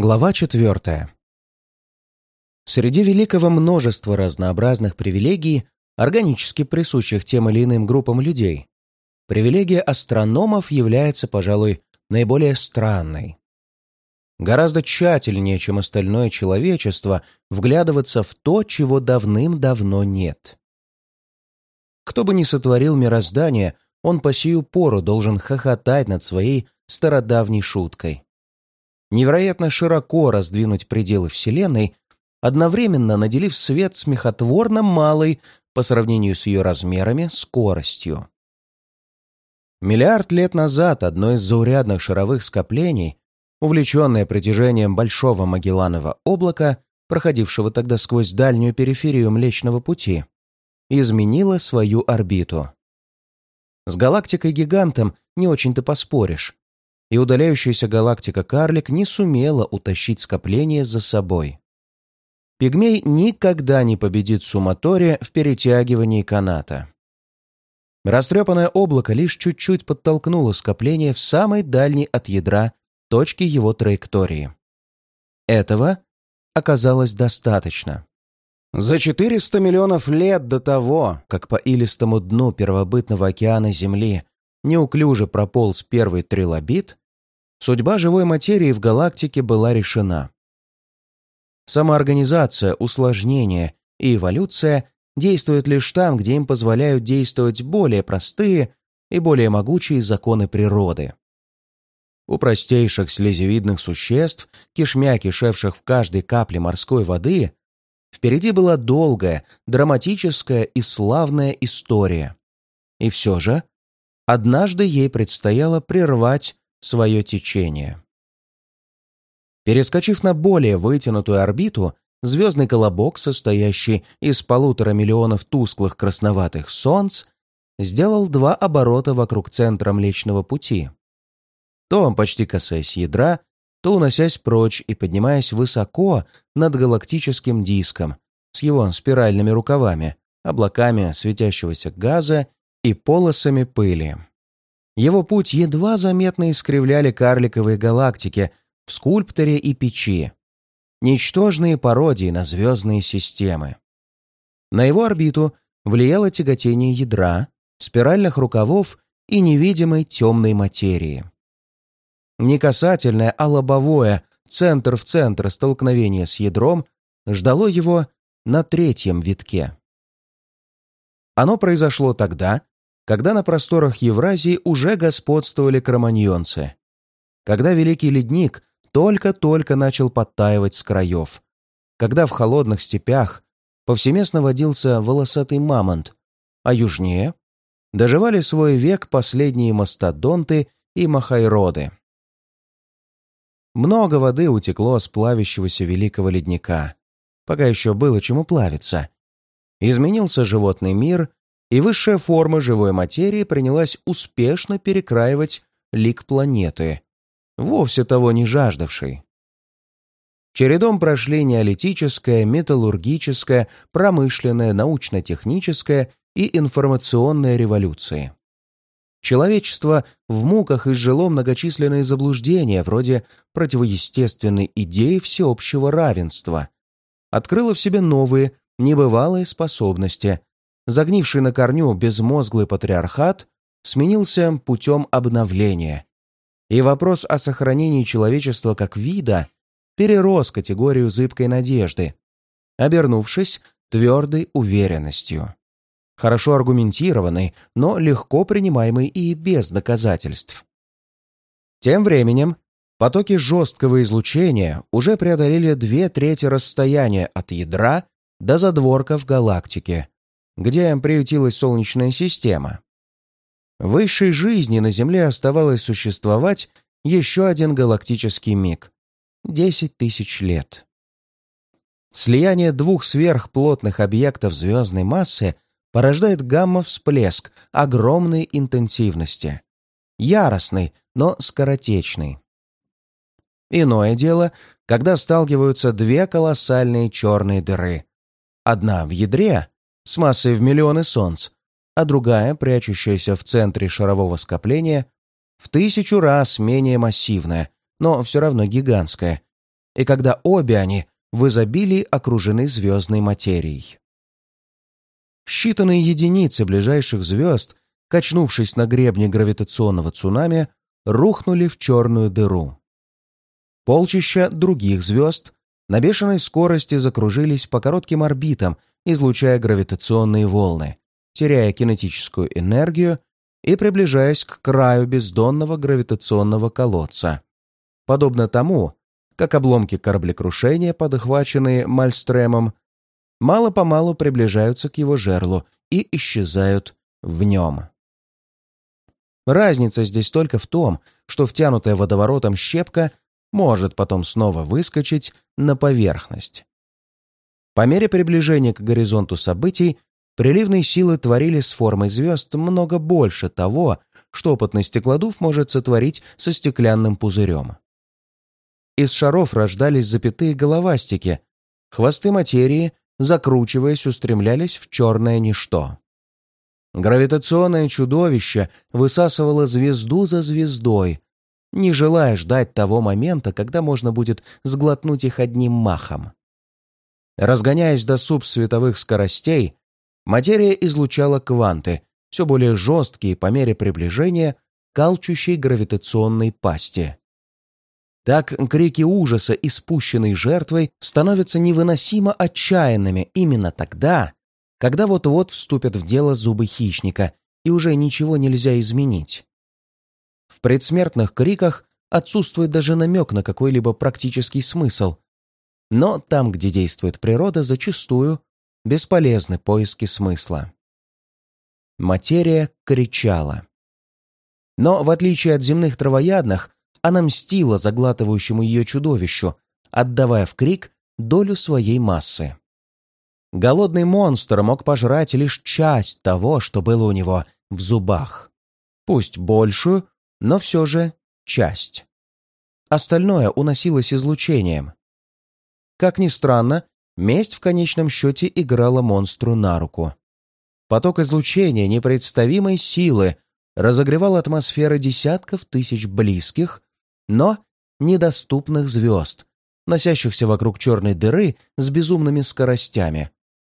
Глава четвертая. Среди великого множества разнообразных привилегий, органически присущих тем или иным группам людей, привилегия астрономов является, пожалуй, наиболее странной. Гораздо тщательнее, чем остальное человечество, вглядываться в то, чего давным-давно нет. Кто бы ни сотворил мироздание, он по сию пору должен хохотать над своей стародавней шуткой – невероятно широко раздвинуть пределы Вселенной, одновременно наделив свет смехотворно малой по сравнению с ее размерами скоростью. Миллиард лет назад одно из заурядных шаровых скоплений, увлеченное притяжением Большого Магелланова облака, проходившего тогда сквозь дальнюю периферию Млечного Пути, изменило свою орбиту. С галактикой-гигантом не очень-то поспоришь, и удаляющаяся галактика Карлик не сумела утащить скопление за собой. Пигмей никогда не победит Суматория в перетягивании каната. Растрепанное облако лишь чуть-чуть подтолкнуло скопление в самой дальней от ядра точки его траектории. Этого оказалось достаточно. За 400 миллионов лет до того, как по илистому дну первобытного океана Земли неуклюже прополз первый трилобит, судьба живой материи в галактике была решена. Самоорганизация, усложнение и эволюция действуют лишь там, где им позволяют действовать более простые и более могучие законы природы. У простейших слезевидных существ, кишмя кишевших в каждой капле морской воды, впереди была долгая, драматическая и славная история. И все же Однажды ей предстояло прервать свое течение. Перескочив на более вытянутую орбиту, звездный колобок, состоящий из полутора миллионов тусклых красноватых солнц, сделал два оборота вокруг центра Млечного Пути. То почти касаясь ядра, то уносясь прочь и поднимаясь высоко над галактическим диском с его спиральными рукавами, облаками светящегося газа и полосами пыли. Его путь едва заметно искривляли карликовые галактики в скульпторе и печи. Ничтожные пародии на звездные системы. На его орбиту влияло тяготение ядра, спиральных рукавов и невидимой темной материи. Не касательное, а лобовое, центр в центр столкновения с ядром, ждало его на третьем витке. Оно произошло тогда, когда на просторах Евразии уже господствовали кроманьонцы, когда Великий Ледник только-только начал подтаивать с краев, когда в холодных степях повсеместно водился волосатый мамонт, а южнее доживали свой век последние мастодонты и махайроды. Много воды утекло с плавящегося великого ледника, пока еще было чему плавиться. Изменился животный мир, и высшая форма живой материи принялась успешно перекраивать лик планеты, вовсе того не жаждавшей. Чередом прошли неолитическая, металлургическая, промышленная, научно-техническая и информационная революции. Человечество в муках изжило многочисленные заблуждения вроде противоестественной идеи всеобщего равенства, открыло в себе новые, небывалые способности, загнивший на корню безмозглый патриархат сменился путем обновления, и вопрос о сохранении человечества как вида перерос категорию зыбкой надежды, обернувшись твердой уверенностью. Хорошо аргументированной, но легко принимаемой и без доказательств. Тем временем потоки жесткого излучения уже преодолели две трети расстояния от ядра до задворков галактики, где приютилась Солнечная система. Высшей жизни на Земле оставалось существовать еще один галактический миг — десять тысяч лет. Слияние двух сверхплотных объектов звездной массы порождает гамма-всплеск огромной интенсивности. Яростный, но скоротечный. Иное дело, когда сталкиваются две колоссальные черные дыры. Одна в ядре, с массой в миллионы солнц, а другая, прячущаяся в центре шарового скопления, в тысячу раз менее массивная, но все равно гигантская, и когда обе они в изобилии окружены звездной материей. Считанные единицы ближайших звезд, качнувшись на гребне гравитационного цунами, рухнули в черную дыру. Полчища других звезд на бешеной скорости закружились по коротким орбитам, излучая гравитационные волны, теряя кинетическую энергию и приближаясь к краю бездонного гравитационного колодца. Подобно тому, как обломки кораблекрушения, подхваченные Мальстремом, мало-помалу приближаются к его жерлу и исчезают в нем. Разница здесь только в том, что втянутая водоворотом щепка может потом снова выскочить на поверхность. По мере приближения к горизонту событий приливные силы творили с формой звезд много больше того, что опытный стеклодув может сотворить со стеклянным пузырем. Из шаров рождались запятые головастики, хвосты материи, закручиваясь, устремлялись в черное ничто. Гравитационное чудовище высасывало звезду за звездой, не желая ждать того момента, когда можно будет сглотнуть их одним махом. Разгоняясь до субсветовых скоростей, материя излучала кванты, все более жесткие по мере приближения к алчущей гравитационной пасти. Так крики ужаса, испущенной жертвой, становятся невыносимо отчаянными именно тогда, когда вот-вот вступят в дело зубы хищника, и уже ничего нельзя изменить. В предсмертных криках отсутствует даже намек на какой-либо практический смысл. Но там, где действует природа, зачастую бесполезны поиски смысла. Материя кричала. Но, в отличие от земных травоядных, она мстила заглатывающему ее чудовищу, отдавая в крик долю своей массы. Голодный монстр мог пожрать лишь часть того, что было у него в зубах. Пусть большую, но все же часть. Остальное уносилось излучением. Как ни странно, месть в конечном счете играла монстру на руку. Поток излучения непредставимой силы разогревал атмосферы десятков тысяч близких, но недоступных звезд, носящихся вокруг черной дыры с безумными скоростями,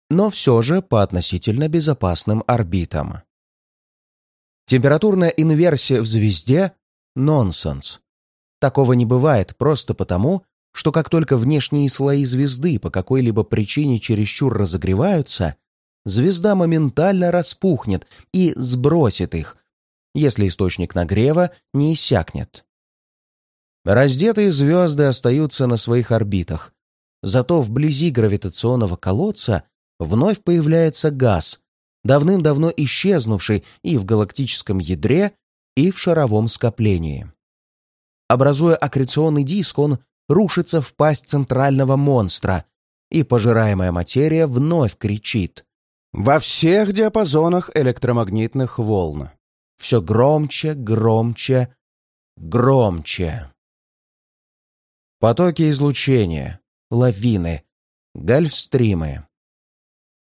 но все же по относительно безопасным орбитам. Температурная инверсия в звезде — нонсенс. Такого не бывает просто потому, что как только внешние слои звезды по какой-либо причине чересчур разогреваются, звезда моментально распухнет и сбросит их, если источник нагрева не иссякнет. Раздетые звезды остаются на своих орбитах, зато вблизи гравитационного колодца вновь появляется газ, давным-давно исчезнувший и в галактическом ядре, и в шаровом скоплении. Образуя аккреционный диск, он рушится в пасть центрального монстра, и пожираемая материя вновь кричит. Во всех диапазонах электромагнитных волн. Все громче, громче, громче. Потоки излучения, лавины, гольфстримы.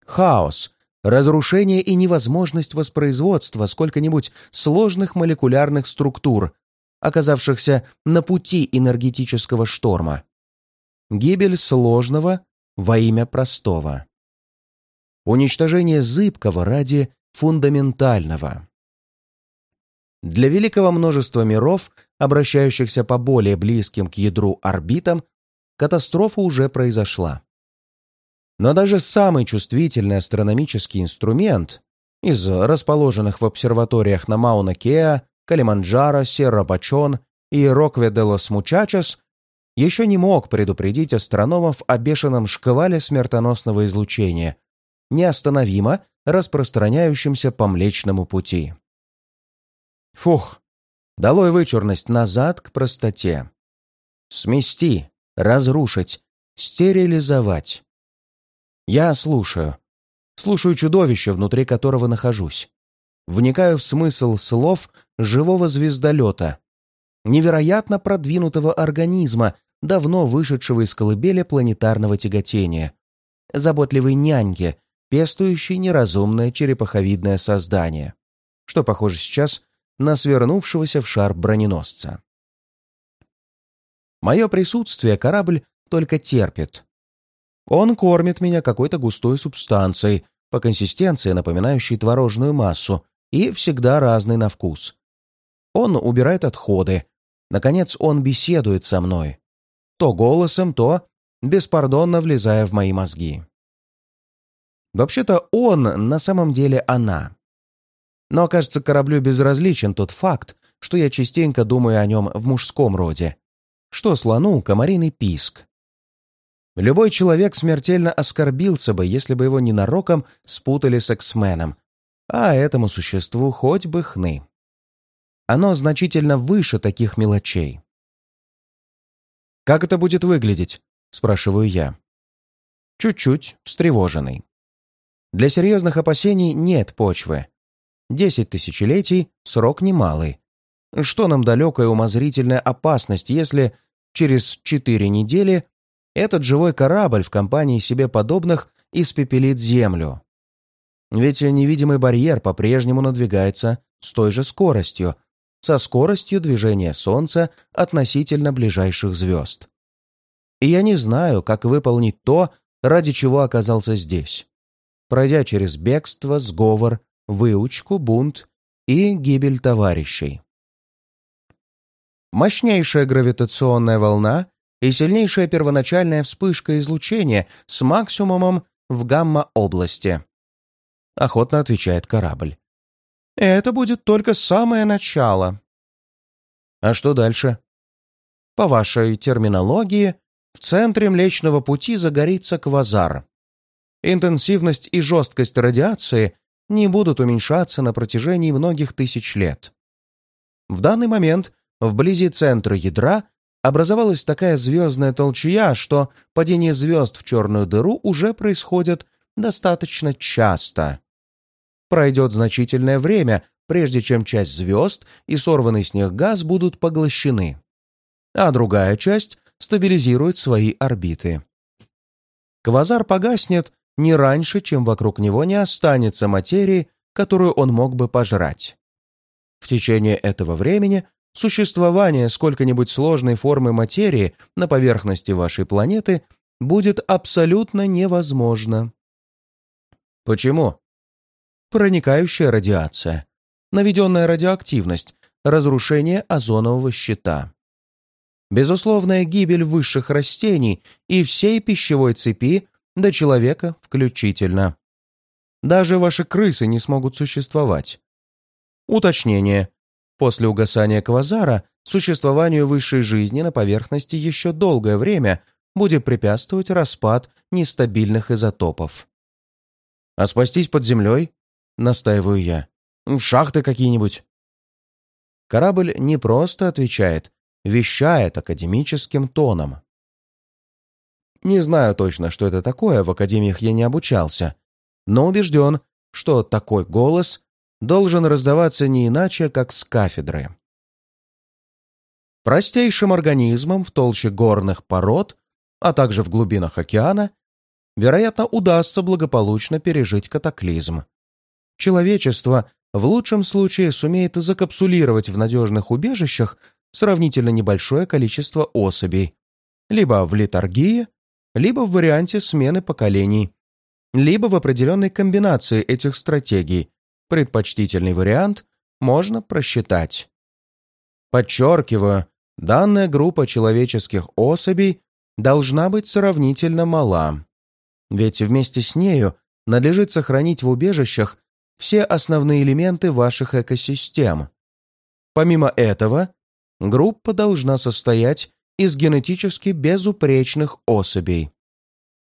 Хаос, разрушение и невозможность воспроизводства сколько-нибудь сложных молекулярных структур, оказавшихся на пути энергетического шторма. Гибель сложного во имя простого. Уничтожение зыбкого ради фундаментального. Для великого множества миров, обращающихся по более близким к ядру орбитам, катастрофа уже произошла. Но даже самый чувствительный астрономический инструмент из расположенных в обсерваториях на Мауна-Кеа, Калиманджаро, Серра-Бачон и Рокве-де-лос-Мучачес еще не мог предупредить астрономов о бешеном шквале смертоносного излучения, неостановимо распространяющемся по Млечному пути. Фух, долой вычурность назад к простоте. Смести, разрушить, стерилизовать. Я слушаю. Слушаю чудовище, внутри которого нахожусь. Вникаю в смысл слов живого звездолета. Невероятно продвинутого организма, давно вышедшего из колыбели планетарного тяготения. Заботливой няньки, пестующей неразумное черепаховидное создание, что похоже сейчас на свернувшегося в шар броненосца. Мое присутствие корабль только терпит. Он кормит меня какой-то густой субстанцией, по консистенции напоминающей творожную массу, и всегда разный на вкус. Он убирает отходы. Наконец, он беседует со мной. То голосом, то беспардонно влезая в мои мозги. Вообще-то он на самом деле она. Но, кажется, кораблю безразличен тот факт, что я частенько думаю о нем в мужском роде. Что слону комариный писк. Любой человек смертельно оскорбился бы, если бы его ненароком спутали с эксменом, а этому существу хоть бы хны. Оно значительно выше таких мелочей. «Как это будет выглядеть?» — спрашиваю я. Чуть-чуть встревоженный. Для серьезных опасений нет почвы. Десять тысячелетий — срок немалый. Что нам далекая умозрительная опасность, если через четыре недели этот живой корабль в компании себе подобных испепелит Землю? Ведь невидимый барьер по-прежнему надвигается с той же скоростью, со скоростью движения Солнца относительно ближайших звезд. И я не знаю, как выполнить то, ради чего оказался здесь. Пройдя через бегство, сговор, выучку, бунт и гибель товарищей. Мощнейшая гравитационная волна и сильнейшая первоначальная вспышка излучения с максимумом в гамма-области. Охотно отвечает корабль. Это будет только самое начало. А что дальше? По вашей терминологии, в центре Млечного Пути загорится квазар. Интенсивность и жесткость радиации не будут уменьшаться на протяжении многих тысяч лет. В данный момент вблизи центра ядра образовалась такая звездная толчья, что падение звезд в черную дыру уже происходит достаточно часто. Пройдет значительное время, прежде чем часть звезд и сорванный с них газ будут поглощены, а другая часть стабилизирует свои орбиты. Квазар погаснет не раньше, чем вокруг него не останется материи, которую он мог бы пожрать. В течение этого времени существование сколько-нибудь сложной формы материи на поверхности вашей планеты будет абсолютно невозможно. Почему? Проникающая радиация, наведенная радиоактивность, разрушение озонового щита. Безусловная гибель высших растений и всей пищевой цепи до человека включительно. Даже ваши крысы не смогут существовать. Уточнение. После угасания квазара существованию высшей жизни на поверхности еще долгое время будет препятствовать распад нестабильных изотопов. «А спастись под землей?» — настаиваю я. «Шахты какие-нибудь?» Корабль не просто отвечает, вещает академическим тоном. Не знаю точно, что это такое, в академиях я не обучался, но убежден, что такой голос должен раздаваться не иначе, как с кафедры. Простейшим организмам в толще горных пород, а также в глубинах океана, вероятно, удастся благополучно пережить катаклизм. Человечество в лучшем случае сумеет закапсулировать в надежных убежищах сравнительно небольшое количество особей, либо в литургии, либо в варианте смены поколений, либо в определенной комбинации этих стратегий, Предпочтительный вариант можно просчитать. Подчеркиваю, данная группа человеческих особей должна быть сравнительно мала. Ведь вместе с нею надлежит сохранить в убежищах все основные элементы ваших экосистем. Помимо этого, группа должна состоять из генетически безупречных особей.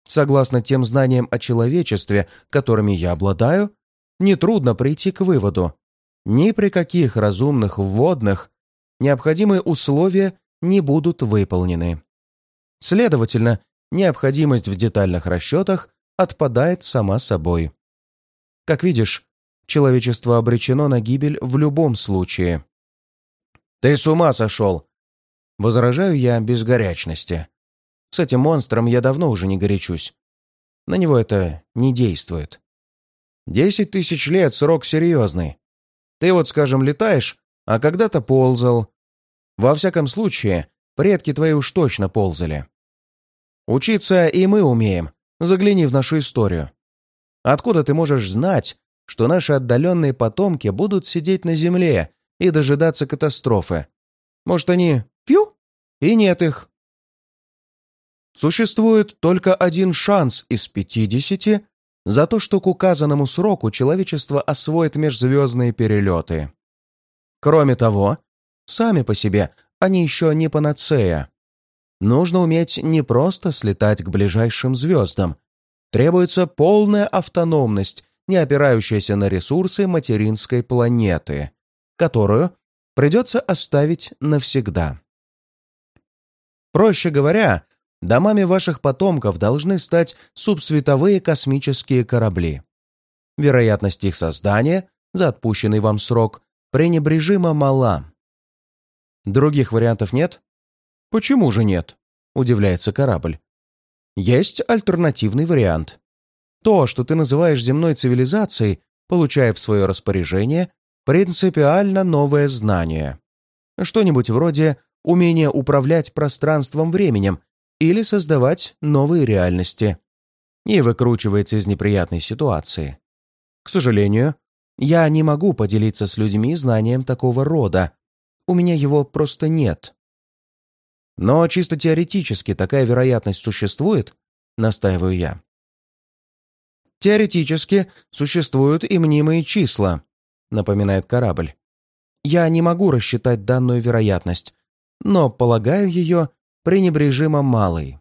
Согласно тем знаниям о человечестве, которыми я обладаю, нетрудно прийти к выводу. Ни при каких разумных вводных необходимые условия не будут выполнены. Следовательно, необходимость в детальных расчетах отпадает сама собой. Как видишь, человечество обречено на гибель в любом случае. «Ты с ума сошел!» Возражаю я без горячности. С этим монстром я давно уже не горячусь. На него это не действует. Десять тысяч лет — срок серьезный. Ты вот, скажем, летаешь, а когда-то ползал. Во всяком случае, предки твои уж точно ползали. Учиться и мы умеем. Загляни в нашу историю. Откуда ты можешь знать, что наши отдаленные потомки будут сидеть на земле и дожидаться катастрофы? Может, они пью? И нет их. Существует только один шанс из пятидесяти за то, что к указанному сроку человечество освоит межзвездные перелеты. Кроме того, сами по себе они еще не панацея. Нужно уметь не просто слетать к ближайшим звездам. Требуется полная автономность, не опирающаяся на ресурсы материнской планеты, которую придется оставить навсегда. Проще говоря, домами ваших потомков должны стать субсветовые космические корабли. Вероятность их создания за отпущенный вам срок пренебрежимо мала. Других вариантов нет? «Почему же нет?» — удивляется корабль. «Есть альтернативный вариант. То, что ты называешь земной цивилизацией, получая в свое распоряжение принципиально новое знание. Что-нибудь вроде умения управлять пространством-временем или создавать новые реальности. И выкручивается из неприятной ситуации. К сожалению, я не могу поделиться с людьми знанием такого рода. У меня его просто нет. Но чисто теоретически такая вероятность существует, настаиваю я. Теоретически существуют и мнимые числа, напоминает корабль. Я не могу рассчитать данную вероятность, но полагаю ее пренебрежимо малой.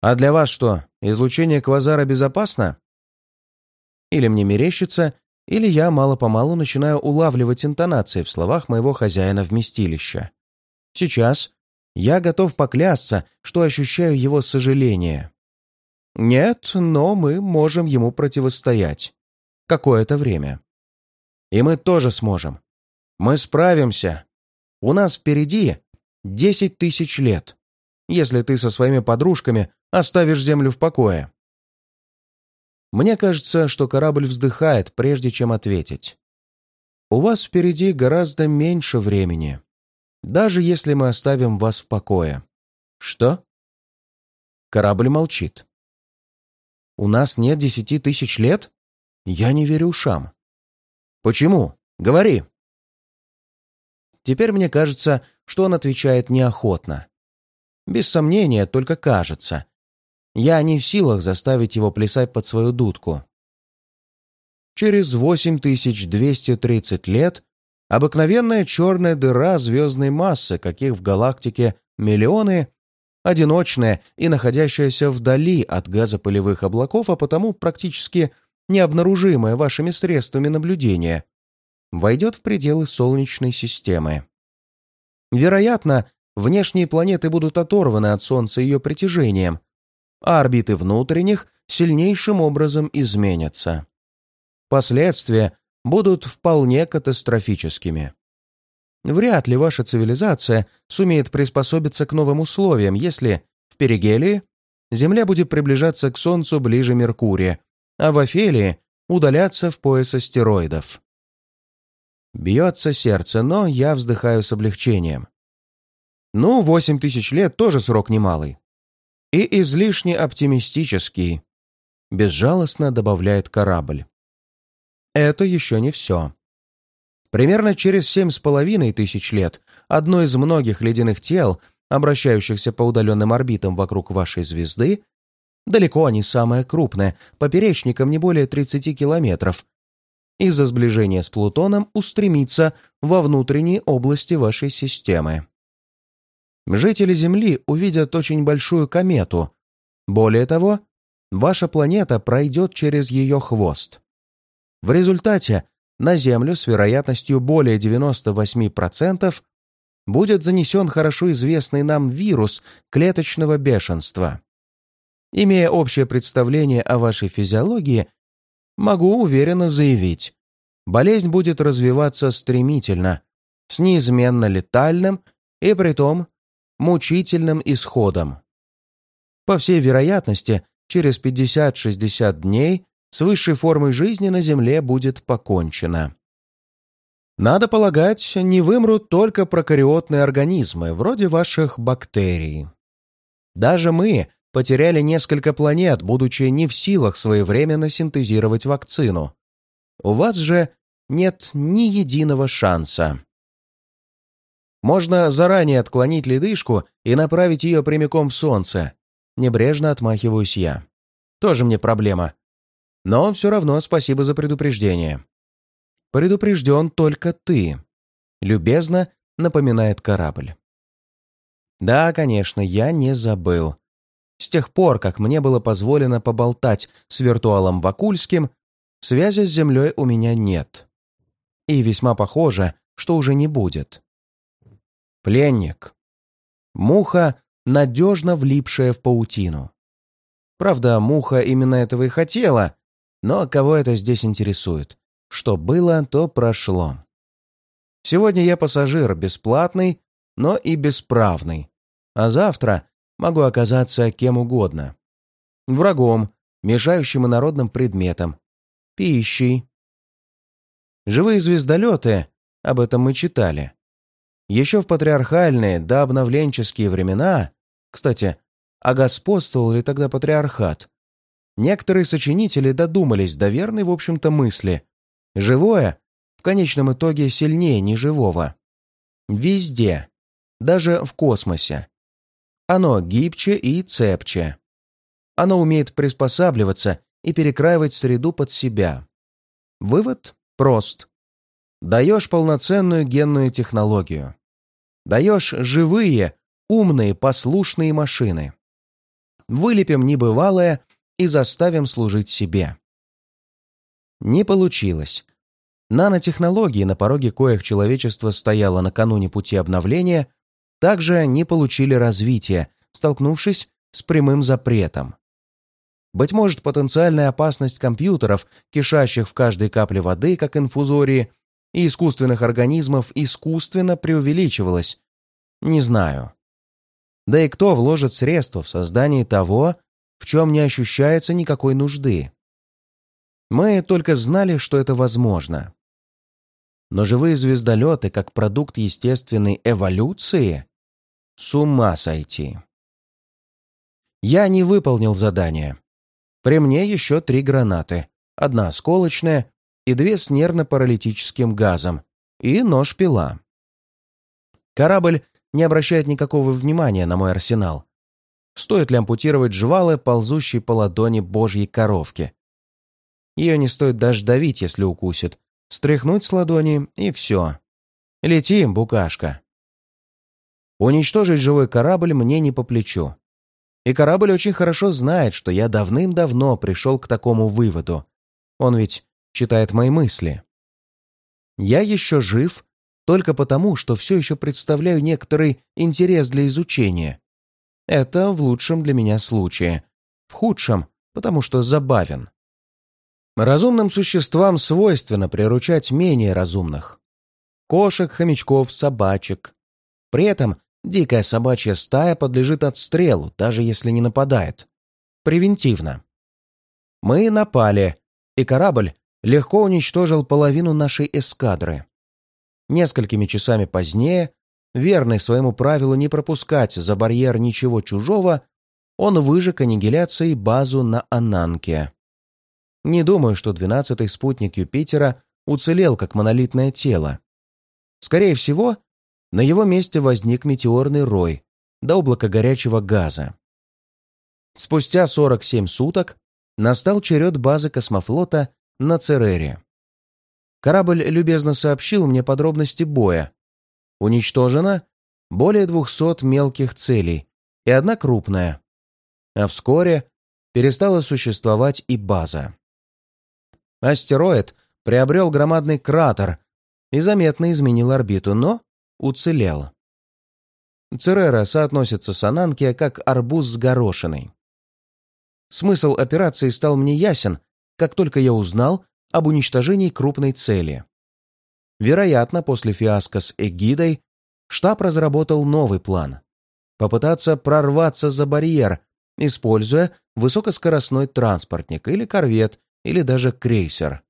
А для вас что, излучение квазара безопасно? Или мне мерещится, или я мало-помалу начинаю улавливать интонации в словах моего хозяина вместилища. Сейчас я готов поклясться, что ощущаю его сожаление. Нет, но мы можем ему противостоять. Какое-то время. И мы тоже сможем. Мы справимся. У нас впереди десять тысяч лет, если ты со своими подружками оставишь Землю в покое. Мне кажется, что корабль вздыхает, прежде чем ответить. У вас впереди гораздо меньше времени даже если мы оставим вас в покое. Что? Корабль молчит. У нас нет десяти тысяч лет? Я не верю ушам. Почему? Говори. Теперь мне кажется, что он отвечает неохотно. Без сомнения, только кажется. Я не в силах заставить его плясать под свою дудку. Через 8230 лет Обыкновенная черная дыра звездной массы, каких в галактике миллионы, одиночная и находящаяся вдали от газопылевых облаков, а потому практически необнаружимая вашими средствами наблюдения, войдет в пределы Солнечной системы. Вероятно, внешние планеты будут оторваны от Солнца ее притяжением, а орбиты внутренних сильнейшим образом изменятся. Последствия будут вполне катастрофическими. Вряд ли ваша цивилизация сумеет приспособиться к новым условиям, если в Перигелии Земля будет приближаться к Солнцу ближе Меркурия, а в Офелии удаляться в пояс астероидов. Бьется сердце, но я вздыхаю с облегчением. Ну, восемь тысяч лет тоже срок немалый. И излишне оптимистический, безжалостно добавляет корабль. Это еще не все. Примерно через семь с половиной тысяч лет одно из многих ледяных тел, обращающихся по удаленным орбитам вокруг вашей звезды, далеко не самое крупное, поперечником не более 30 километров, из-за сближения с Плутоном устремится во внутренние области вашей системы. Жители Земли увидят очень большую комету. Более того, ваша планета пройдет через ее хвост. В результате на Землю с вероятностью более 98% будет занесен хорошо известный нам вирус клеточного бешенства. Имея общее представление о вашей физиологии, могу уверенно заявить, болезнь будет развиваться стремительно, с неизменно летальным и притом мучительным исходом. По всей вероятности, через 50-60 дней с высшей формой жизни на Земле будет покончено. Надо полагать, не вымрут только прокариотные организмы, вроде ваших бактерий. Даже мы потеряли несколько планет, будучи не в силах своевременно синтезировать вакцину. У вас же нет ни единого шанса. Можно заранее отклонить ледышку и направить ее прямиком в солнце. Небрежно отмахиваюсь я. Тоже мне проблема. Но все равно спасибо за предупреждение. Предупрежден только ты. Любезно напоминает корабль. Да, конечно, я не забыл. С тех пор, как мне было позволено поболтать с виртуалом Вакульским, связи с Землей у меня нет. И весьма похоже, что уже не будет. Пленник. Муха, надежно влипшая в паутину. Правда, муха именно этого и хотела, но кого это здесь интересует? Что было, то прошло. Сегодня я пассажир бесплатный, но и бесправный. А завтра могу оказаться кем угодно. Врагом, мешающим инородным предметом, пищей. Живые звездолеты, об этом мы читали. Еще в патриархальные, до обновленческие времена, кстати, а господствовал ли тогда патриархат? Некоторые сочинители додумались до верной, в общем-то, мысли. Живое в конечном итоге сильнее неживого. Везде, даже в космосе. Оно гибче и цепче. Оно умеет приспосабливаться и перекраивать среду под себя. Вывод прост. Даешь полноценную генную технологию. Даешь живые, умные, послушные машины вылепим небывалое и заставим служить себе. Не получилось. Нанотехнологии, на пороге коих человечество стояло накануне пути обновления, также не получили развития, столкнувшись с прямым запретом. Быть может, потенциальная опасность компьютеров, кишащих в каждой капле воды, как инфузории, и искусственных организмов искусственно преувеличивалась. Не знаю. Да и кто вложит средства в создание того, в чем не ощущается никакой нужды? Мы только знали, что это возможно. Но живые звездолеты, как продукт естественной эволюции, с ума сойти. Я не выполнил задание. При мне еще три гранаты. Одна осколочная и две с нервно-паралитическим газом. И нож-пила. Корабль не обращает никакого внимания на мой арсенал. Стоит ли ампутировать жвалы, ползущей по ладони божьей коровки? Ее не стоит даже давить, если укусит. Стряхнуть с ладони, и все. Летим, букашка. Уничтожить живой корабль мне не по плечу. И корабль очень хорошо знает, что я давным-давно пришел к такому выводу. Он ведь читает мои мысли. Я еще жив только потому, что все еще представляю некоторый интерес для изучения. Это в лучшем для меня случае. В худшем, потому что забавен. Разумным существам свойственно приручать менее разумных. Кошек, хомячков, собачек. При этом дикая собачья стая подлежит отстрелу, даже если не нападает. Превентивно. Мы напали, и корабль легко уничтожил половину нашей эскадры. Несколькими часами позднее, верный своему правилу не пропускать за барьер ничего чужого, он выжег аннигиляцией базу на Ананке. Не думаю, что двенадцатый спутник Юпитера уцелел как монолитное тело. Скорее всего, на его месте возник метеорный рой до облака горячего газа. Спустя 47 суток настал черед базы космофлота на Церере. Корабль любезно сообщил мне подробности боя. Уничтожено более двухсот мелких целей и одна крупная. А вскоре перестала существовать и база. Астероид приобрел громадный кратер и заметно изменил орбиту, но уцелел. Церера соотносится с Ананке как арбуз с горошиной. Смысл операции стал мне ясен, как только я узнал, об уничтожении крупной цели. Вероятно, после фиаско с Эгидой штаб разработал новый план – попытаться прорваться за барьер, используя высокоскоростной транспортник или корвет, или даже крейсер.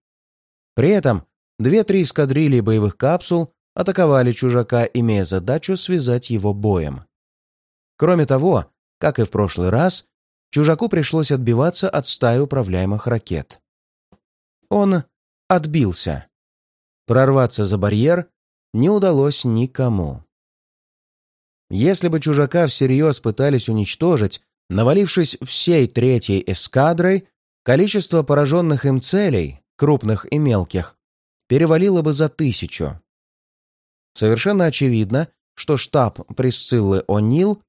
При этом две-три эскадрильи боевых капсул атаковали чужака, имея задачу связать его боем. Кроме того, Как и в прошлый раз, чужаку пришлось отбиваться от стаи управляемых ракет. Он отбился. Прорваться за барьер не удалось никому. Если бы чужака всерьез пытались уничтожить, навалившись всей третьей эскадрой, количество пораженных им целей, крупных и мелких, перевалило бы за тысячу. Совершенно очевидно, что штаб Присциллы О'Нил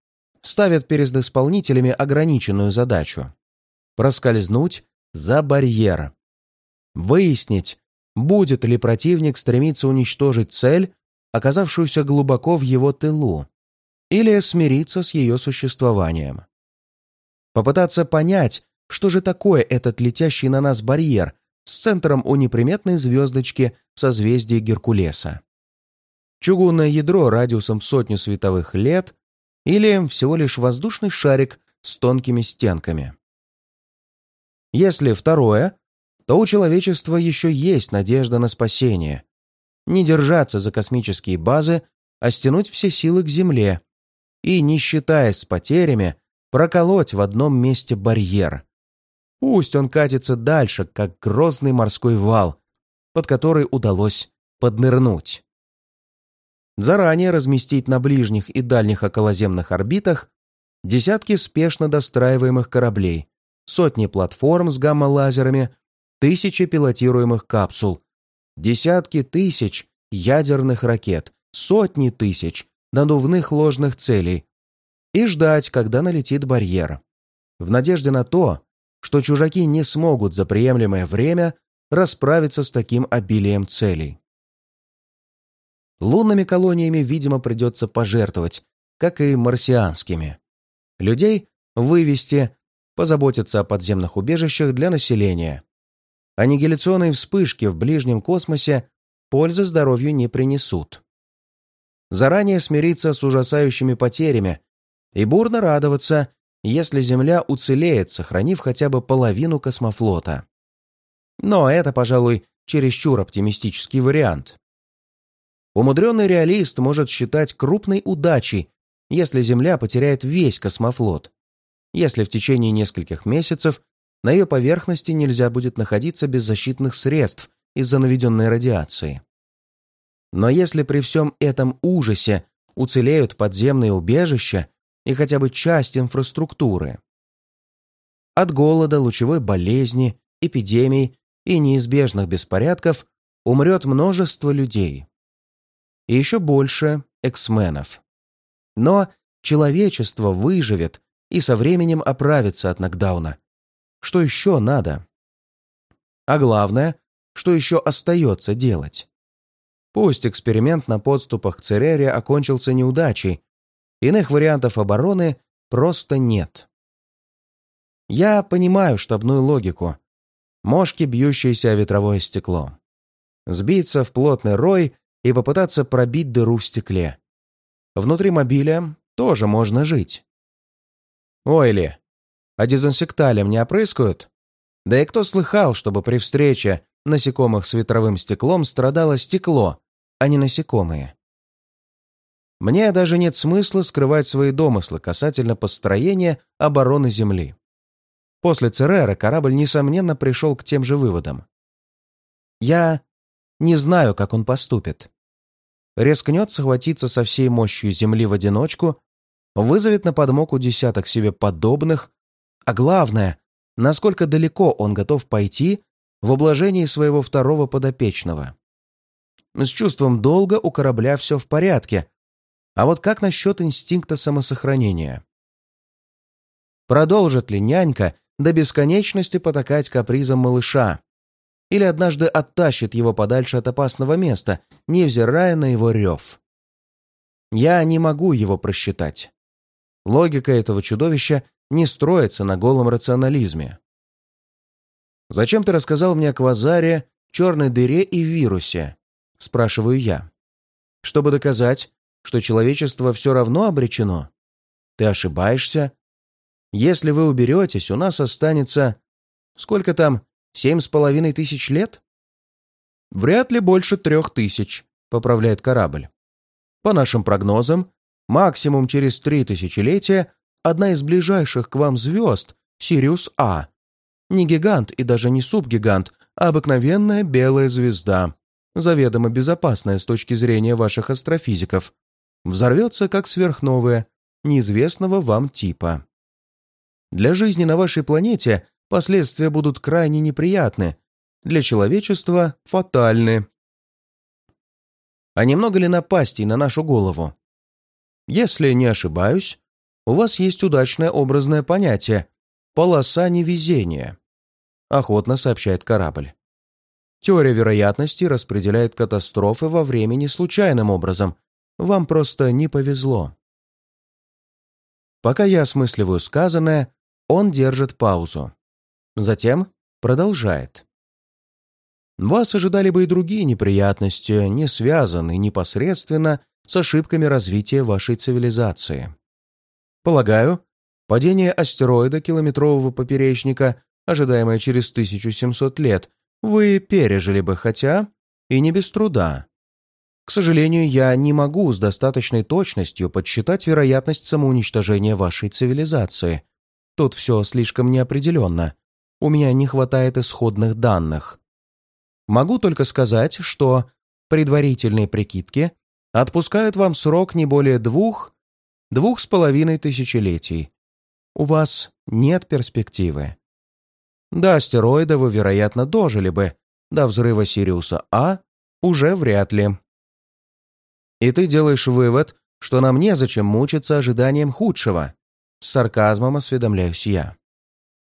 ставит перед исполнителями ограниченную задачу – проскользнуть за барьер. Выяснить, будет ли противник стремиться уничтожить цель, оказавшуюся глубоко в его тылу, или смириться с ее существованием. Попытаться понять, что же такое этот летящий на нас барьер с центром у неприметной звездочки в созвездии Геркулеса. Чугунное ядро радиусом сотню световых лет или всего лишь воздушный шарик с тонкими стенками. Если второе, то у человечества еще есть надежда на спасение. Не держаться за космические базы, а стянуть все силы к Земле и, не считаясь с потерями, проколоть в одном месте барьер. Пусть он катится дальше, как грозный морской вал, под который удалось поднырнуть. Заранее разместить на ближних и дальних околоземных орбитах десятки спешно достраиваемых кораблей, сотни платформ с гамма-лазерами тысячи пилотируемых капсул, десятки тысяч ядерных ракет, сотни тысяч надувных ложных целей и ждать, когда налетит барьер. В надежде на то, что чужаки не смогут за приемлемое время расправиться с таким обилием целей. Лунными колониями, видимо, придется пожертвовать, как и марсианскими. Людей вывести, позаботиться о подземных убежищах для населения, аннигиляционные вспышки в ближнем космосе пользы здоровью не принесут. Заранее смириться с ужасающими потерями и бурно радоваться, если Земля уцелеет, сохранив хотя бы половину космофлота. Но это, пожалуй, чересчур оптимистический вариант. Умудренный реалист может считать крупной удачей, если Земля потеряет весь космофлот, если в течение нескольких месяцев на ее поверхности нельзя будет находиться без защитных средств из-за наведенной радиации. Но если при всем этом ужасе уцелеют подземные убежища и хотя бы часть инфраструктуры, от голода, лучевой болезни, эпидемий и неизбежных беспорядков умрет множество людей. И еще больше эксменов. Но человечество выживет и со временем оправится от нокдауна, что еще надо? А главное, что еще остается делать? Пусть эксперимент на подступах к Церере окончился неудачей, иных вариантов обороны просто нет. Я понимаю штабную логику. Мошки, бьющиеся о ветровое стекло. Сбиться в плотный рой и попытаться пробить дыру в стекле. Внутри мобиля тоже можно жить. Ойли, а дезинсекталем не опрыскают? Да и кто слыхал, чтобы при встрече насекомых с ветровым стеклом страдало стекло, а не насекомые? Мне даже нет смысла скрывать свои домыслы касательно построения обороны Земли. После Церера корабль, несомненно, пришел к тем же выводам. Я не знаю, как он поступит. Рискнет схватиться со всей мощью Земли в одиночку, вызовет на подмогу десяток себе подобных, а главное, насколько далеко он готов пойти в обложении своего второго подопечного. С чувством долга у корабля все в порядке, а вот как насчет инстинкта самосохранения? Продолжит ли нянька до бесконечности потакать капризом малыша? Или однажды оттащит его подальше от опасного места, невзирая на его рев? Я не могу его просчитать. Логика этого чудовища не строится на голом рационализме. «Зачем ты рассказал мне о квазаре, черной дыре и вирусе?» — спрашиваю я. «Чтобы доказать, что человечество все равно обречено? Ты ошибаешься. Если вы уберетесь, у нас останется... Сколько там? Семь с половиной тысяч лет?» «Вряд ли больше трех тысяч», — поправляет корабль. «По нашим прогнозам, максимум через три тысячелетия одна из ближайших к вам звезд, Сириус А. Не гигант и даже не субгигант, а обыкновенная белая звезда, заведомо безопасная с точки зрения ваших астрофизиков, взорвется как сверхновая, неизвестного вам типа. Для жизни на вашей планете последствия будут крайне неприятны, для человечества фатальны. А немного ли напастей на нашу голову? Если не ошибаюсь, у вас есть удачное образное понятие «полоса невезения», — охотно сообщает корабль. Теория вероятности распределяет катастрофы во времени случайным образом. Вам просто не повезло. Пока я осмысливаю сказанное, он держит паузу. Затем продолжает. Вас ожидали бы и другие неприятности, не связанные непосредственно с ошибками развития вашей цивилизации. Полагаю, падение астероида километрового поперечника, ожидаемое через 1700 лет, вы пережили бы, хотя и не без труда. К сожалению, я не могу с достаточной точностью подсчитать вероятность самоуничтожения вашей цивилизации. Тут все слишком неопределенно. У меня не хватает исходных данных. Могу только сказать, что предварительные прикидки отпускают вам срок не более двух, двух с половиной тысячелетий. У вас нет перспективы. До астероида вы, вероятно, дожили бы, до взрыва Сириуса А уже вряд ли. И ты делаешь вывод, что нам незачем мучиться ожиданием худшего. С сарказмом осведомляюсь я.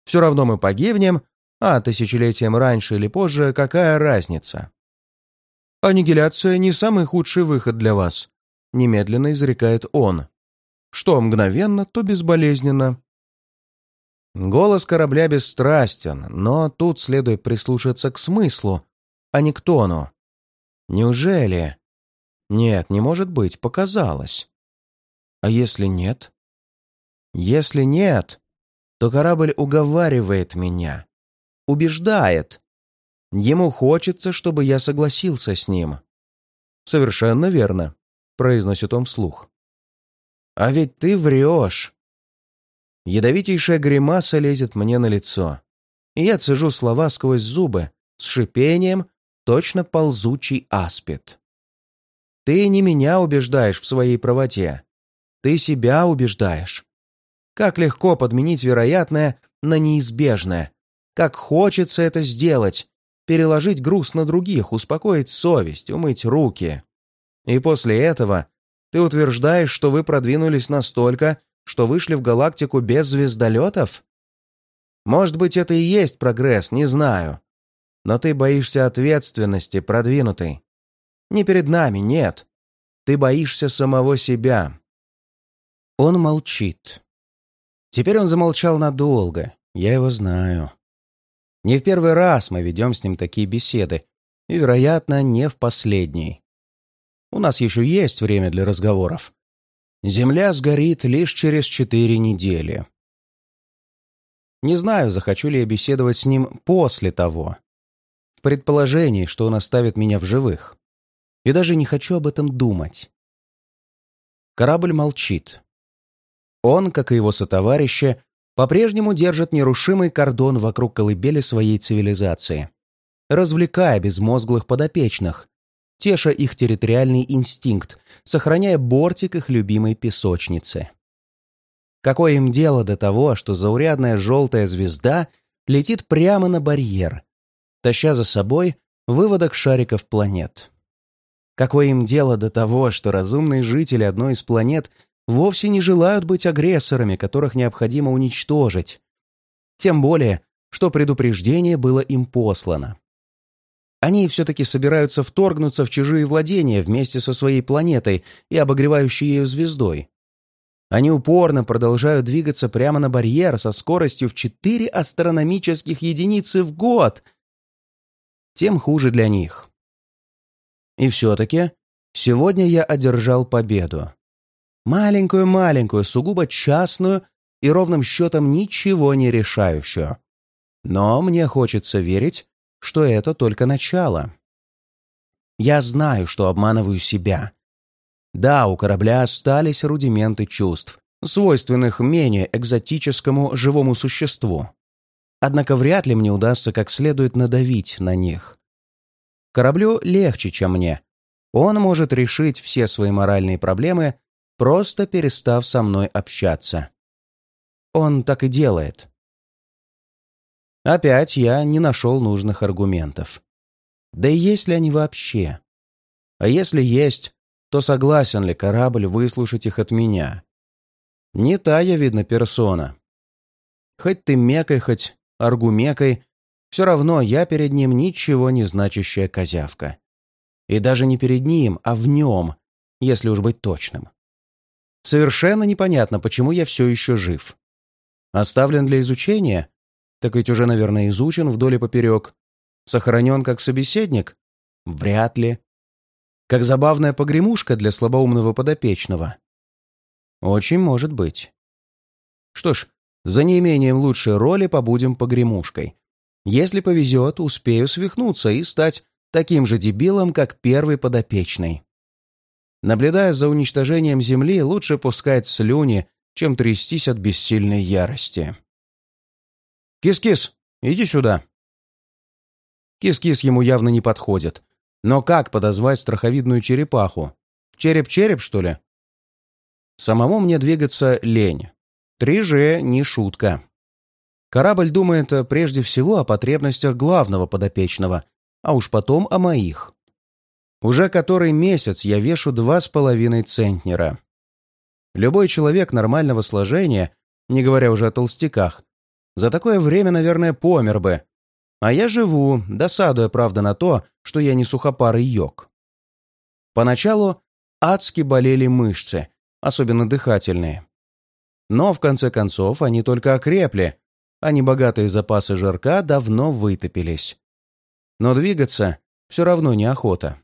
Все равно мы погибнем, а тысячелетием раньше или позже какая разница? Аннигиляция не самый худший выход для вас, немедленно изрекает он. Что мгновенно, то безболезненно. Голос корабля бесстрастен, но тут следует прислушаться к смыслу, а не к тону. Неужели? Нет, не может быть, показалось. А если нет? Если нет, то корабль уговаривает меня, убеждает. Ему хочется, чтобы я согласился с ним. «Совершенно верно», — произносит он вслух. «А ведь ты врешь. Ядовитейшая гримаса лезет мне на лицо, и я цежу слова сквозь зубы с шипением, точно ползучий аспид. Ты не меня убеждаешь в своей правоте. Ты себя убеждаешь. Как легко подменить вероятное на неизбежное. Как хочется это сделать. Переложить груз на других, успокоить совесть, умыть руки. И после этого ты утверждаешь, что вы продвинулись настолько, что вышли в галактику без звездолетов? Может быть, это и есть прогресс, не знаю. Но ты боишься ответственности, продвинутый. Не перед нами, нет. Ты боишься самого себя. Он молчит. Теперь он замолчал надолго. Я его знаю. Не в первый раз мы ведем с ним такие беседы, и, вероятно, не в последний. У нас еще есть время для разговоров. Земля сгорит лишь через четыре недели. Не знаю, захочу ли я беседовать с ним после того. В предположении, что он оставит меня в живых. И даже не хочу об этом думать. Корабль молчит. Он, как и его сотоварищи, по-прежнему держит нерушимый кордон вокруг колыбели своей цивилизации, развлекая безмозглых подопечных, теша их территориальный инстинкт, сохраняя бортик их любимой песочницы. Какое им дело до того, что заурядная желтая звезда летит прямо на барьер, таща за собой выводок шариков планет? Какое им дело до того, что разумные жители одной из планет вовсе не желают быть агрессорами, которых необходимо уничтожить? Тем более, что предупреждение было им послано. Они все-таки собираются вторгнуться в чужие владения вместе со своей планетой и обогревающей ее звездой. Они упорно продолжают двигаться прямо на барьер со скоростью в 4 астрономических единицы в год. Тем хуже для них. И все-таки сегодня я одержал победу. Маленькую-маленькую, сугубо частную и ровным счетом ничего не решающую. Но мне хочется верить, что это только начало. Я знаю, что обманываю себя. Да, у корабля остались рудименты чувств, свойственных менее экзотическому живому существу. Однако вряд ли мне удастся как следует надавить на них. Кораблю легче, чем мне. Он может решить все свои моральные проблемы, просто перестав со мной общаться. Он так и делает. Опять я не нашел нужных аргументов. Да и есть ли они вообще? А если есть, то согласен ли корабль выслушать их от меня? Не та я, видно, персона. Хоть ты мекай, хоть аргумекай, все равно я перед ним ничего не значащая козявка. И даже не перед ним, а в нем, если уж быть точным. Совершенно непонятно, почему я все еще жив. Оставлен для изучения? Так ведь уже, наверное, изучен вдоль и поперек. Сохранен как собеседник? Вряд ли. Как забавная погремушка для слабоумного подопечного? Очень может быть. Что ж, за неимением лучшей роли побудем погремушкой. Если повезет, успею свихнуться и стать таким же дебилом, как первый подопечный. Наблюдая за уничтожением Земли, лучше пускать слюни, чем трястись от бессильной ярости. «Кис-кис, иди сюда!» Кис-кис ему явно не подходит. Но как подозвать страховидную черепаху? Череп-череп, что ли? Самому мне двигаться лень. Три же не шутка. Корабль думает прежде всего о потребностях главного подопечного, а уж потом о моих. Уже который месяц я вешу два с половиной центнера. Любой человек нормального сложения, не говоря уже о толстяках, за такое время, наверное, помер бы. А я живу, досадуя, правда, на то, что я не сухопарый йог. Поначалу адски болели мышцы, особенно дыхательные. Но, в конце концов, они только окрепли, а небогатые запасы жирка давно вытопились. Но двигаться все равно неохота.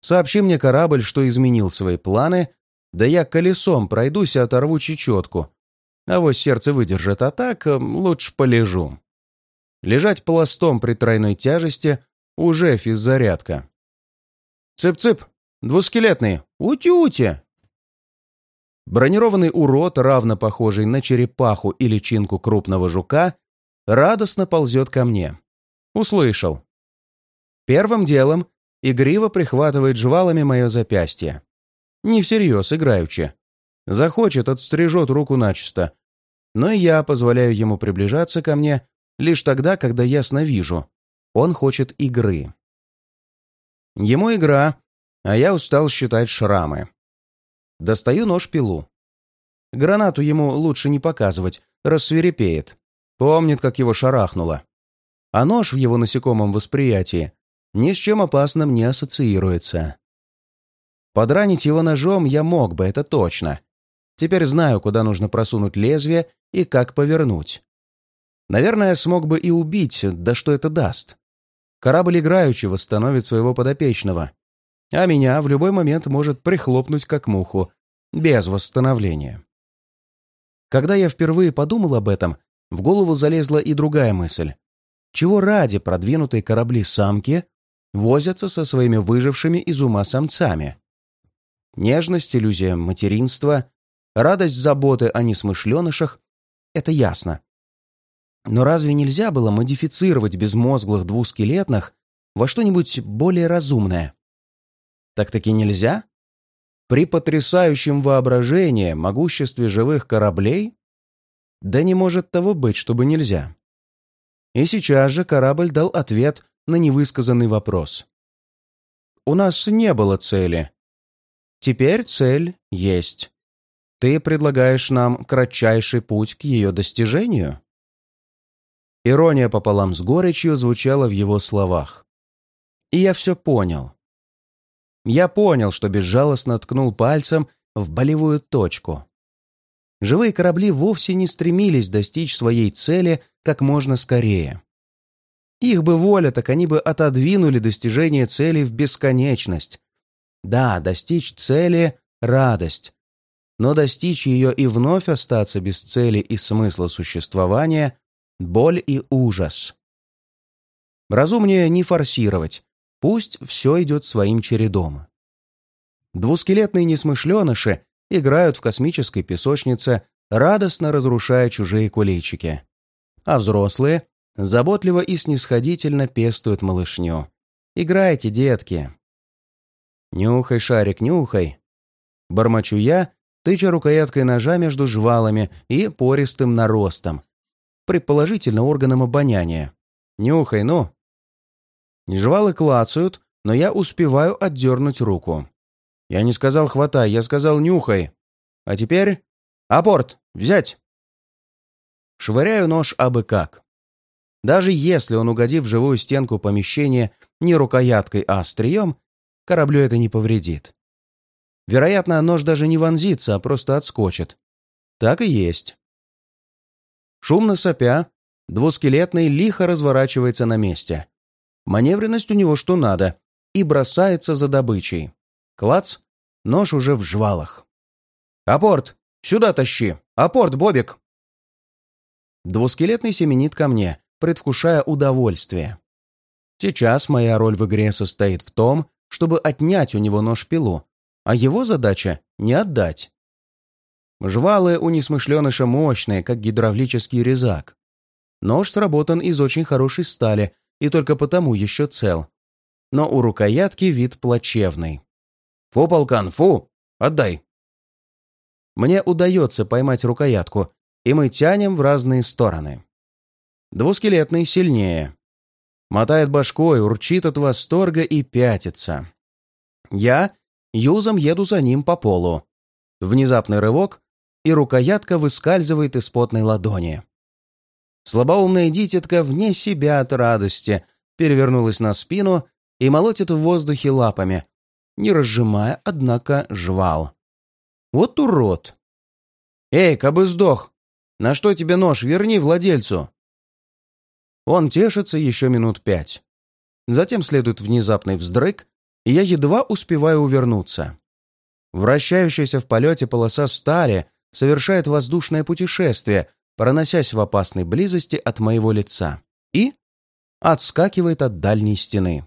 Сообщи мне корабль, что изменил свои планы, да я колесом пройдусь и оторву чечетку. А вот сердце выдержит, а так эм, лучше полежу. Лежать пластом при тройной тяжести уже физзарядка. Цып-цып, двускелетный, ути-ути. Бронированный урод, равно похожий на черепаху и личинку крупного жука, радостно ползет ко мне. Услышал. Первым делом игриво прихватывает жвалами мое запястье. Не всерьез, играючи. Захочет, отстрижет руку начисто. Но и я позволяю ему приближаться ко мне лишь тогда, когда ясно вижу. Он хочет игры. Ему игра, а я устал считать шрамы. Достаю нож-пилу. Гранату ему лучше не показывать, рассверепеет. Помнит, как его шарахнуло. А нож в его насекомом восприятии ни с чем опасным не ассоциируется. Подранить его ножом я мог бы, это точно. Теперь знаю, куда нужно просунуть лезвие и как повернуть. Наверное, смог бы и убить, да что это даст. Корабль играючи восстановит своего подопечного а меня в любой момент может прихлопнуть как муху, без восстановления. Когда я впервые подумал об этом, в голову залезла и другая мысль. Чего ради продвинутые корабли-самки возятся со своими выжившими из ума самцами? Нежность, иллюзия материнства, радость заботы о несмышленышах — это ясно. Но разве нельзя было модифицировать безмозглых двускелетных во что-нибудь более разумное? Так-таки нельзя? При потрясающем воображении, могуществе живых кораблей? Да не может того быть, чтобы нельзя. И сейчас же корабль дал ответ на невысказанный вопрос. У нас не было цели. Теперь цель есть. Ты предлагаешь нам кратчайший путь к ее достижению? Ирония пополам с горечью звучала в его словах. И я все понял. Я понял, что безжалостно ткнул пальцем в болевую точку. Живые корабли вовсе не стремились достичь своей цели как можно скорее. Их бы воля, так они бы отодвинули достижение цели в бесконечность. Да, достичь цели — радость. Но достичь ее и вновь остаться без цели и смысла существования — боль и ужас. Разумнее не форсировать, Пусть все идет своим чередом. Двускелетные несмышленыши играют в космической песочнице, радостно разрушая чужие куличики. А взрослые заботливо и снисходительно пестуют малышню. Играйте, детки. Нюхай, шарик, нюхай. Бормочу я, тыча рукояткой ножа между жвалами и пористым наростом, предположительно органом обоняния. Нюхай, ну. Жвалы клацают, но я успеваю отдернуть руку. Я не сказал «хватай», я сказал «нюхай». А теперь... Апорт! Взять! Швыряю нож абы как. Даже если он, угодив в живую стенку помещения не рукояткой, а острием, кораблю это не повредит. Вероятно, нож даже не вонзится, а просто отскочит. Так и есть. Шумно сопя, двускелетный лихо разворачивается на месте. Маневренность у него что надо, и бросается за добычей. Клац, нож уже в жвалах. «Апорт! Сюда тащи! Апорт, Бобик!» Двускелетный семенит ко мне, предвкушая удовольствие. Сейчас моя роль в игре состоит в том, чтобы отнять у него нож-пилу, а его задача — не отдать. Жвалы у несмышленыша мощные, как гидравлический резак. Нож сработан из очень хорошей стали и только потому еще цел. Но у рукоятки вид плачевный. «Фу, полкан, фу! Отдай!» Мне удается поймать рукоятку, и мы тянем в разные стороны. Двускелетный сильнее. Мотает башкой, урчит от восторга и пятится. Я юзом еду за ним по полу. Внезапный рывок, и рукоятка выскальзывает из потной ладони. Слабоумная дитятка вне себя от радости перевернулась на спину и молотит в воздухе лапами, не разжимая, однако, жвал. Вот урод! «Эй, кабы сдох! На что тебе нож? Верни владельцу!» Он тешится еще минут пять. Затем следует внезапный вздрык, и я едва успеваю увернуться. Вращающаяся в полете полоса стали совершает воздушное путешествие, проносясь в опасной близости от моего лица, и отскакивает от дальней стены.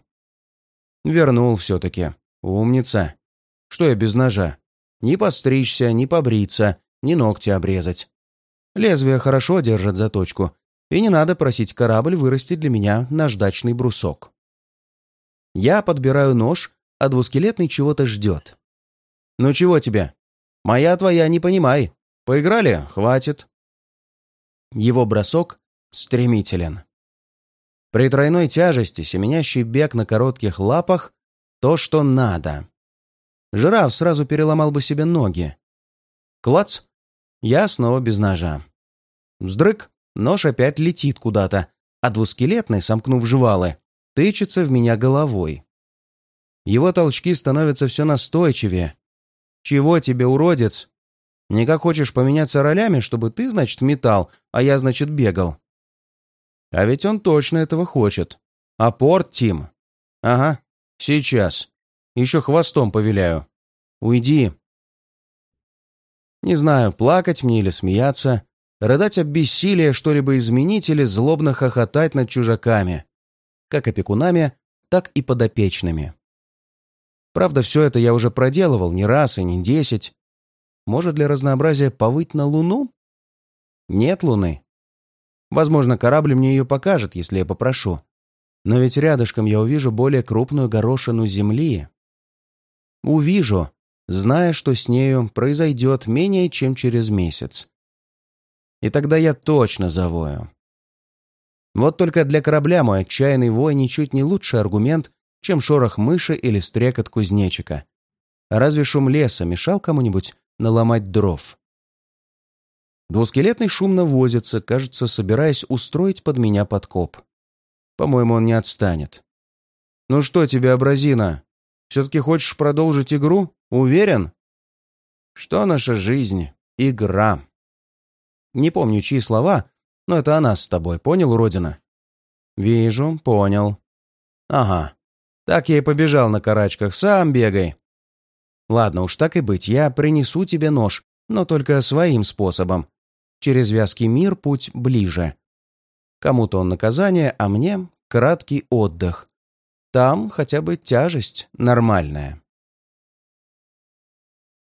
Вернул все-таки. Умница. Что я без ножа? Ни постричься, ни побриться, ни ногти обрезать. Лезвие хорошо держит заточку, и не надо просить корабль вырастить для меня наждачный брусок. Я подбираю нож, а двускелетный чего-то ждет. «Ну чего тебе? Моя твоя, не понимай. Поиграли? Хватит». Его бросок стремителен. При тройной тяжести семенящий бег на коротких лапах — то, что надо. Жираф сразу переломал бы себе ноги. Клац! Я снова без ножа. Вздрык, нож опять летит куда-то, а двускелетный, сомкнув жвалы, тычется в меня головой. Его толчки становятся все настойчивее. «Чего тебе, уродец? Никак хочешь поменяться ролями, чтобы ты, значит, метал, а я, значит, бегал?» А ведь он точно этого хочет. Апорт, Тим. Ага, сейчас. Еще хвостом повеляю. Уйди. Не знаю, плакать мне или смеяться, рыдать об бессилии что-либо изменить или злобно хохотать над чужаками, как опекунами, так и подопечными. Правда, все это я уже проделывал не раз и не десять. Может, для разнообразия повыть на Луну? Нет Луны. Возможно, корабль мне ее покажет, если я попрошу. Но ведь рядышком я увижу более крупную горошину Земли. Увижу, зная, что с нею произойдет менее чем через месяц. И тогда я точно завою. Вот только для корабля мой отчаянный вой ничуть не лучший аргумент, чем шорох мыши или стрекот кузнечика. Разве шум леса мешал кому-нибудь наломать дров? Двускелетный шумно возится, кажется, собираясь устроить под меня подкоп. По-моему, он не отстанет. «Ну что тебе, абразина? Все-таки хочешь продолжить игру? Уверен?» «Что наша жизнь? Игра». Не помню, чьи слова, но это о нас с тобой, понял, уродина? «Вижу, понял». «Ага. Так я и побежал на карачках. Сам бегай». «Ладно уж, так и быть, я принесу тебе нож, но только своим способом. Через вязкий мир путь ближе. Кому-то он наказание, а мне краткий отдых. Там хотя бы тяжесть нормальная.